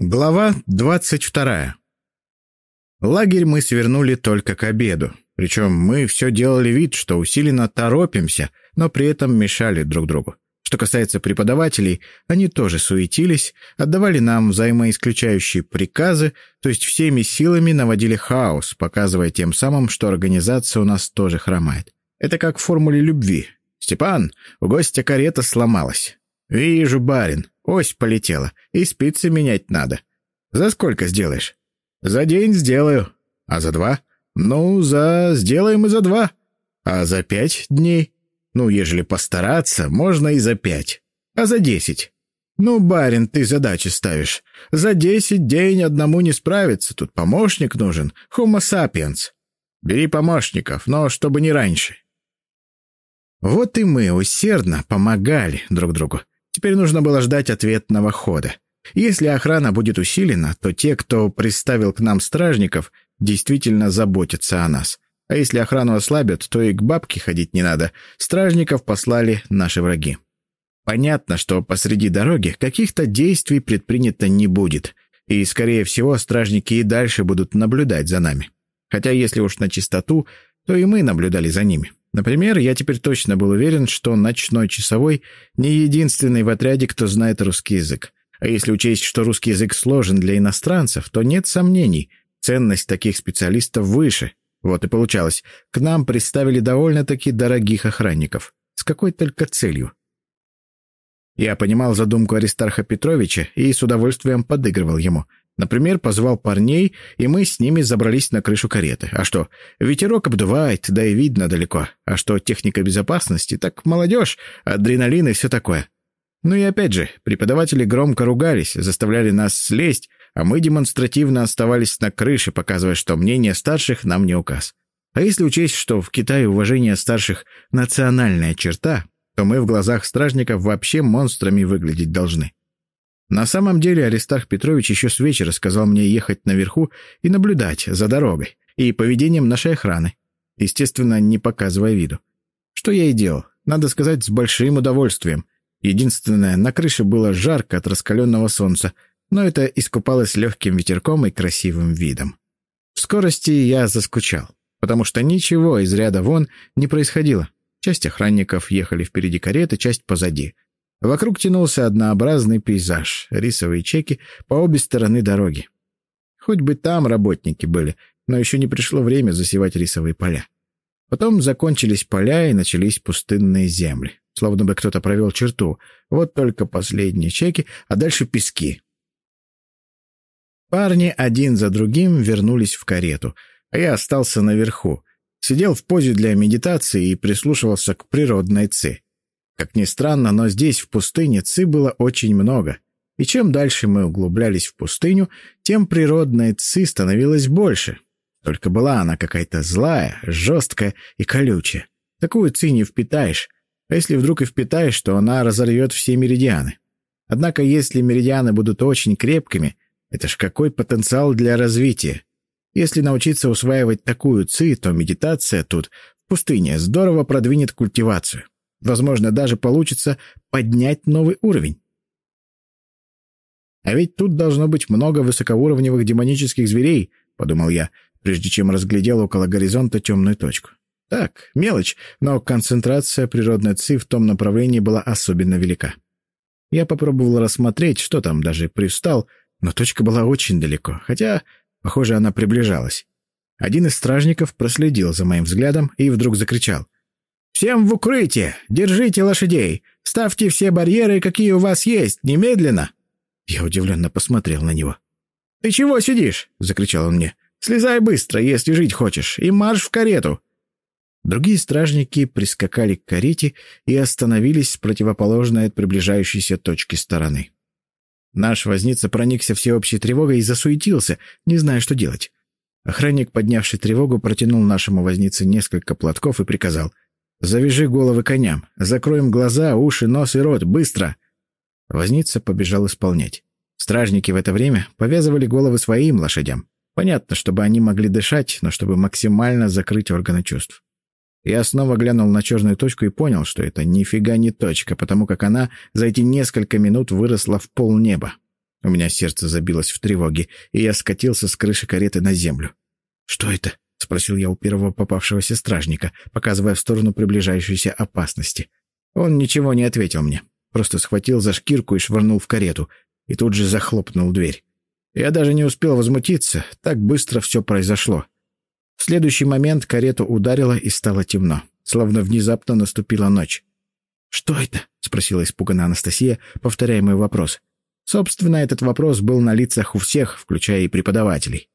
Глава двадцать вторая. Лагерь мы свернули только к обеду. Причем мы все делали вид, что усиленно торопимся, но при этом мешали друг другу. Что касается преподавателей, они тоже суетились, отдавали нам взаимоисключающие приказы, то есть всеми силами наводили хаос, показывая тем самым, что организация у нас тоже хромает. Это как в формуле любви. «Степан, у гостя карета сломалась». «Вижу, барин, ось полетела, и спицы менять надо. За сколько сделаешь?» «За день сделаю. А за два?» «Ну, за... сделаем и за два. А за пять дней?» «Ну, ежели постараться, можно и за пять. А за десять?» «Ну, барин, ты задачи ставишь. За десять день одному не справиться, тут помощник нужен. Homo sapiens. Бери помощников, но чтобы не раньше». Вот и мы усердно помогали друг другу. Теперь нужно было ждать ответного хода. Если охрана будет усилена, то те, кто приставил к нам стражников, действительно заботятся о нас. А если охрану ослабят, то и к бабке ходить не надо. Стражников послали наши враги. Понятно, что посреди дороги каких-то действий предпринято не будет, и, скорее всего, стражники и дальше будут наблюдать за нами. Хотя, если уж на чистоту, то и мы наблюдали за ними. Например, я теперь точно был уверен, что ночной часовой не единственный в отряде, кто знает русский язык. А если учесть, что русский язык сложен для иностранцев, то нет сомнений, ценность таких специалистов выше. Вот и получалось, к нам представили довольно-таки дорогих охранников. С какой только целью? Я понимал задумку Аристарха Петровича и с удовольствием подыгрывал ему — Например, позвал парней, и мы с ними забрались на крышу кареты. А что, ветерок обдувает, да и видно далеко. А что, техника безопасности, так молодежь, адреналин и все такое. Ну и опять же, преподаватели громко ругались, заставляли нас слезть, а мы демонстративно оставались на крыше, показывая, что мнение старших нам не указ. А если учесть, что в Китае уважение старших — национальная черта, то мы в глазах стражников вообще монстрами выглядеть должны. На самом деле Аристарх Петрович еще с вечера сказал мне ехать наверху и наблюдать за дорогой и поведением нашей охраны, естественно, не показывая виду. Что я и делал, надо сказать, с большим удовольствием. Единственное, на крыше было жарко от раскаленного солнца, но это искупалось легким ветерком и красивым видом. В скорости я заскучал, потому что ничего из ряда вон не происходило. Часть охранников ехали впереди кареты, часть позади — Вокруг тянулся однообразный пейзаж, рисовые чеки по обе стороны дороги. Хоть бы там работники были, но еще не пришло время засевать рисовые поля. Потом закончились поля и начались пустынные земли. Словно бы кто-то провел черту. Вот только последние чеки, а дальше пески. Парни один за другим вернулись в карету, а я остался наверху. Сидел в позе для медитации и прислушивался к природной ци. Как ни странно, но здесь, в пустыне, ци было очень много. И чем дальше мы углублялись в пустыню, тем природной ци становилось больше. Только была она какая-то злая, жесткая и колючая. Такую ци не впитаешь. А если вдруг и впитаешь, то она разорвет все меридианы. Однако если меридианы будут очень крепкими, это ж какой потенциал для развития. Если научиться усваивать такую ци, то медитация тут, в пустыне, здорово продвинет культивацию. Возможно, даже получится поднять новый уровень. А ведь тут должно быть много высокоуровневых демонических зверей, подумал я, прежде чем разглядел около горизонта темную точку. Так, мелочь, но концентрация природной ци в том направлении была особенно велика. Я попробовал рассмотреть, что там, даже привстал, но точка была очень далеко, хотя, похоже, она приближалась. Один из стражников проследил за моим взглядом и вдруг закричал — «Всем в укрытие! Держите лошадей! Ставьте все барьеры, какие у вас есть, немедленно!» Я удивленно посмотрел на него. «Ты чего сидишь?» — закричал он мне. «Слезай быстро, если жить хочешь, и марш в карету!» Другие стражники прискакали к карете и остановились с противоположной от приближающейся точки стороны. Наш возница проникся всеобщей тревогой и засуетился, не зная, что делать. Охранник, поднявший тревогу, протянул нашему вознице несколько платков и приказал — Завяжи головы коням. Закроем глаза, уши, нос и рот. Быстро!» Возница побежал исполнять. Стражники в это время повязывали головы своим лошадям. Понятно, чтобы они могли дышать, но чтобы максимально закрыть органы чувств. Я снова глянул на черную точку и понял, что это нифига не точка, потому как она за эти несколько минут выросла в полнеба. У меня сердце забилось в тревоге, и я скатился с крыши кареты на землю. «Что это?» — спросил я у первого попавшегося стражника, показывая в сторону приближающейся опасности. Он ничего не ответил мне, просто схватил за шкирку и швырнул в карету, и тут же захлопнул дверь. Я даже не успел возмутиться, так быстро все произошло. В следующий момент карету ударило и стало темно, словно внезапно наступила ночь. «Что это?» — спросила испуганная Анастасия, повторяя мой вопрос. Собственно, этот вопрос был на лицах у всех, включая и преподавателей.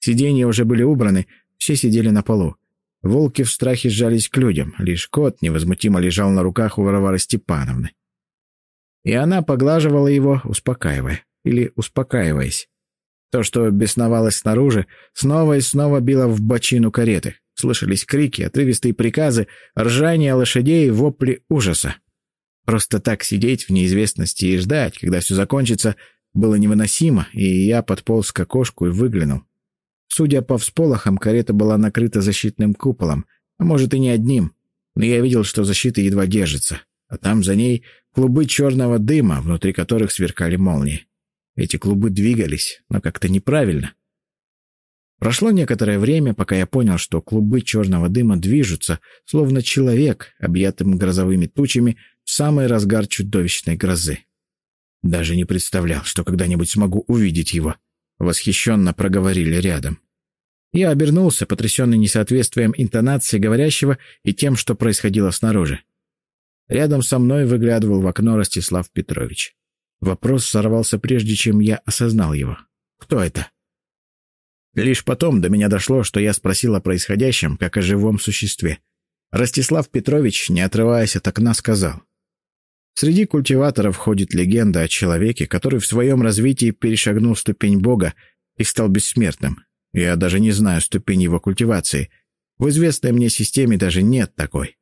Сиденья уже были убраны, все сидели на полу. Волки в страхе сжались к людям, лишь кот невозмутимо лежал на руках у Варвары Степановны. И она поглаживала его, успокаивая, или успокаиваясь. То, что бесновалось снаружи, снова и снова било в бочину кареты. Слышались крики, отрывистые приказы, ржание лошадей вопли ужаса. Просто так сидеть в неизвестности и ждать, когда все закончится, было невыносимо, и я подполз к окошку и выглянул. Судя по всполохам, карета была накрыта защитным куполом, а может и не одним, но я видел, что защита едва держится, а там за ней клубы черного дыма, внутри которых сверкали молнии. Эти клубы двигались, но как-то неправильно. Прошло некоторое время, пока я понял, что клубы черного дыма движутся, словно человек, объятым грозовыми тучами, в самый разгар чудовищной грозы. Даже не представлял, что когда-нибудь смогу увидеть его. Восхищенно проговорили рядом. Я обернулся, потрясенный несоответствием интонации говорящего и тем, что происходило снаружи. Рядом со мной выглядывал в окно Ростислав Петрович. Вопрос сорвался прежде, чем я осознал его. «Кто это?» Лишь потом до меня дошло, что я спросил о происходящем, как о живом существе. Ростислав Петрович, не отрываясь от окна, сказал. Среди культиваторов ходит легенда о человеке, который в своем развитии перешагнул ступень Бога и стал бессмертным. Я даже не знаю ступень его культивации. В известной мне системе даже нет такой.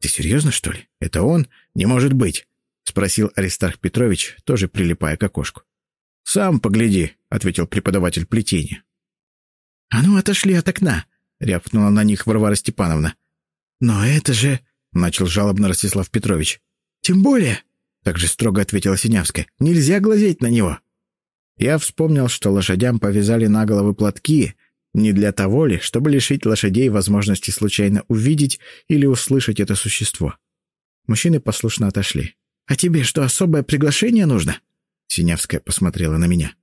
«Ты серьезно, что ли? Это он? Не может быть!» — спросил Аристарх Петрович, тоже прилипая к окошку. «Сам погляди», — ответил преподаватель плетения. «А ну, отошли от окна!» — рявкнула на них Варвара Степановна. «Но это же...» — начал жалобно Ростислав Петрович. «Тем более», — также строго ответила Синявская, — «нельзя глазеть на него». Я вспомнил, что лошадям повязали на головы платки, не для того ли, чтобы лишить лошадей возможности случайно увидеть или услышать это существо. Мужчины послушно отошли. «А тебе что, особое приглашение нужно?» Синявская посмотрела на меня.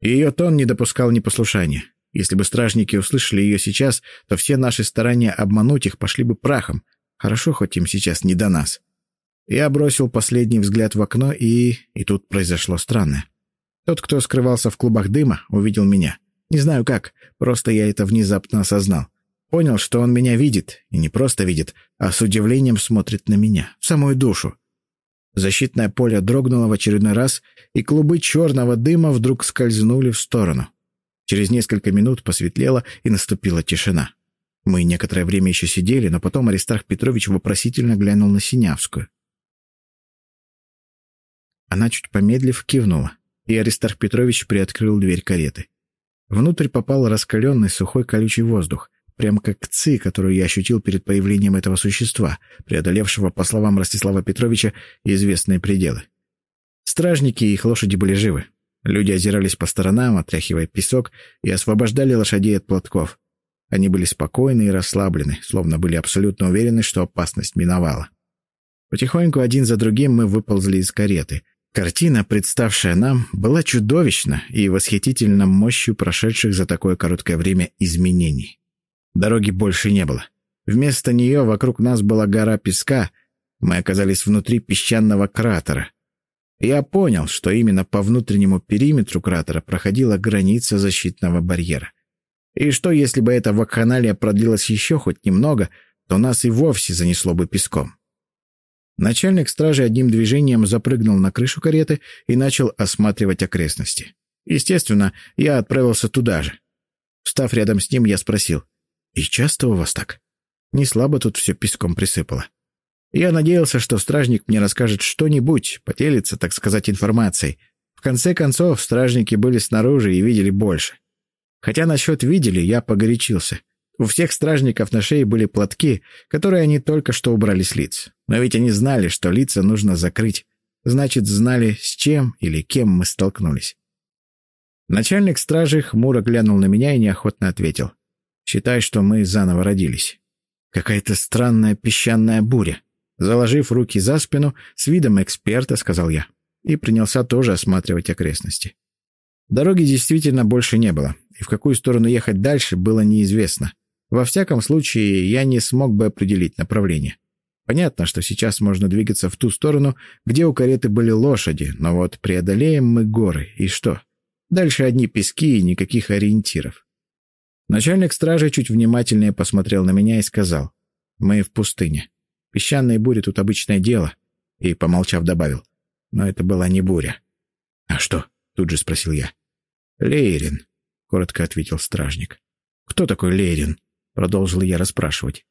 Ее тон не допускал непослушания. Если бы стражники услышали ее сейчас, то все наши старания обмануть их пошли бы прахом. Хорошо, хоть им сейчас не до нас. Я бросил последний взгляд в окно, и... И тут произошло странное. Тот, кто скрывался в клубах дыма, увидел меня. Не знаю как, просто я это внезапно осознал. Понял, что он меня видит, и не просто видит, а с удивлением смотрит на меня, в самую душу. Защитное поле дрогнуло в очередной раз, и клубы черного дыма вдруг скользнули в сторону. Через несколько минут посветлело, и наступила тишина. Мы некоторое время еще сидели, но потом Аристарх Петрович вопросительно глянул на Синявскую. Она, чуть помедлив, кивнула, и Аристарх Петрович приоткрыл дверь кареты. Внутрь попал раскаленный сухой колючий воздух, прямо как ци, которую я ощутил перед появлением этого существа, преодолевшего, по словам Ростислава Петровича, известные пределы. Стражники и их лошади были живы. Люди озирались по сторонам, отряхивая песок, и освобождали лошадей от платков. Они были спокойны и расслаблены, словно были абсолютно уверены, что опасность миновала. Потихоньку один за другим мы выползли из кареты — Картина, представшая нам, была чудовищна и восхитительна мощью прошедших за такое короткое время изменений. Дороги больше не было. Вместо нее вокруг нас была гора песка, мы оказались внутри песчаного кратера. Я понял, что именно по внутреннему периметру кратера проходила граница защитного барьера. И что, если бы эта вакханалия продлилась еще хоть немного, то нас и вовсе занесло бы песком. Начальник стражи одним движением запрыгнул на крышу кареты и начал осматривать окрестности. Естественно, я отправился туда же. Встав рядом с ним, я спросил, «И часто у вас так?» Не слабо тут все песком присыпало. Я надеялся, что стражник мне расскажет что-нибудь, поделится, так сказать, информацией. В конце концов, стражники были снаружи и видели больше. Хотя насчет «видели» я погорячился. У всех стражников на шее были платки, которые они только что убрали с лиц. Но ведь они знали, что лица нужно закрыть. значит, знали, с чем или кем мы столкнулись. Начальник стражи хмуро глянул на меня и неохотно ответил. «Считай, что мы заново родились. Какая-то странная песчаная буря. Заложив руки за спину, с видом эксперта, сказал я, и принялся тоже осматривать окрестности. Дороги действительно больше не было, и в какую сторону ехать дальше было неизвестно. Во всяком случае, я не смог бы определить направление. Понятно, что сейчас можно двигаться в ту сторону, где у кареты были лошади, но вот преодолеем мы горы, и что? Дальше одни пески и никаких ориентиров. Начальник стражи чуть внимательнее посмотрел на меня и сказал, «Мы в пустыне. Песчаные бури тут обычное дело», и, помолчав, добавил, «Но это была не буря». «А что?» — тут же спросил я. «Лейрин», — коротко ответил стражник. «Кто такой Лейрин?» — продолжил я расспрашивать.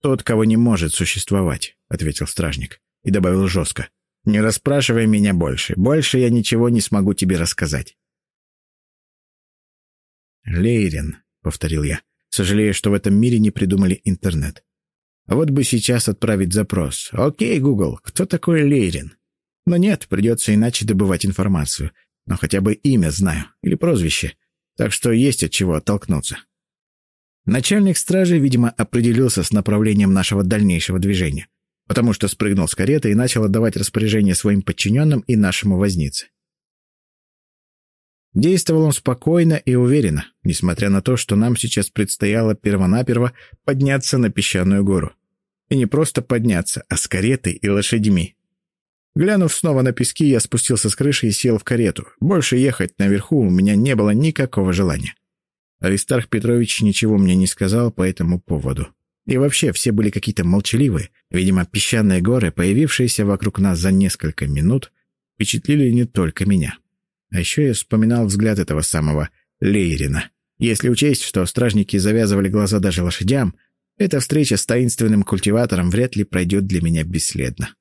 «Тот, кого не может существовать», — ответил стражник. И добавил жестко. «Не расспрашивай меня больше. Больше я ничего не смогу тебе рассказать». «Лейрин», — повторил я. «Сожалею, что в этом мире не придумали интернет. Вот бы сейчас отправить запрос. Окей, Google, кто такой Лейрин? Но нет, придется иначе добывать информацию. Но хотя бы имя знаю. Или прозвище. Так что есть от чего оттолкнуться. Начальник стражи, видимо, определился с направлением нашего дальнейшего движения, потому что спрыгнул с кареты и начал отдавать распоряжение своим подчиненным и нашему вознице. Действовал он спокойно и уверенно, несмотря на то, что нам сейчас предстояло первонаперво подняться на песчаную гору. И не просто подняться, а с каретой и лошадьми. Глянув снова на пески, я спустился с крыши и сел в карету. Больше ехать наверху у меня не было никакого желания. Аристарх Петрович ничего мне не сказал по этому поводу. И вообще все были какие-то молчаливые. Видимо, песчаные горы, появившиеся вокруг нас за несколько минут, впечатлили не только меня. А еще я вспоминал взгляд этого самого Лейрина. Если учесть, что стражники завязывали глаза даже лошадям, эта встреча с таинственным культиватором вряд ли пройдет для меня бесследно.